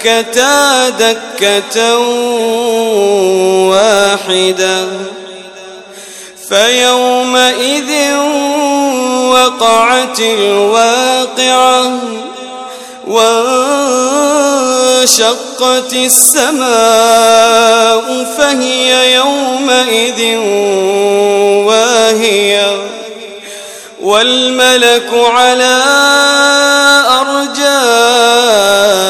فدكتا دكة واحدة فيومئذ وقعت الواقعة وانشقت السماء فهي يومئذ واهية والملك على أرجائها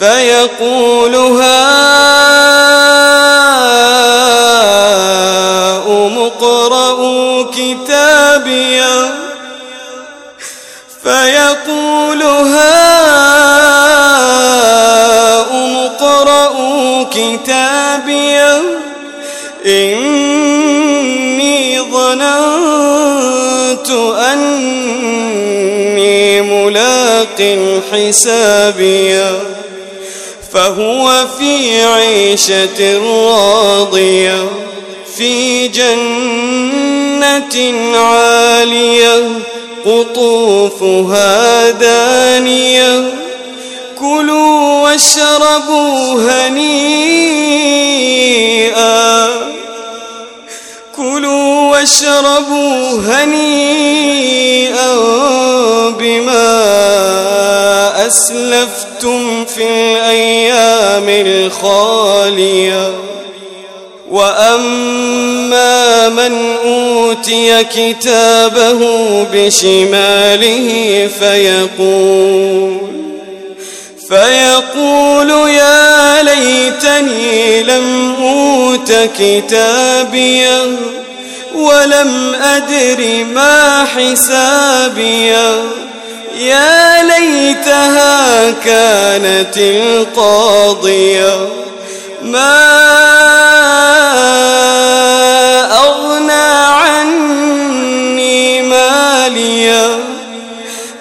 فيقول هاؤم اقرءوا كتابيه فيقول هاؤم اقرءوا كتابيه إني ظننت أني ملاق حسابيه فهو في عيشة راضية في جنة عالية قطوفها دانية. كلوا واشربوا هنيئا. كلوا واشربوا هنيئا بما أسلفتم في الأيام الخالية. وأما من أوتي كتابه بشماله فيقول فيقول يا ليتني لم أوت كتابيه ولم أدر ما حسابيه يا ليتها كانت القاضية. ما أغنى عني مالية.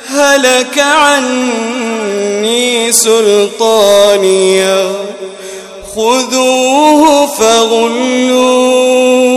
هلك عني سلطانية. خذوه فغلوه.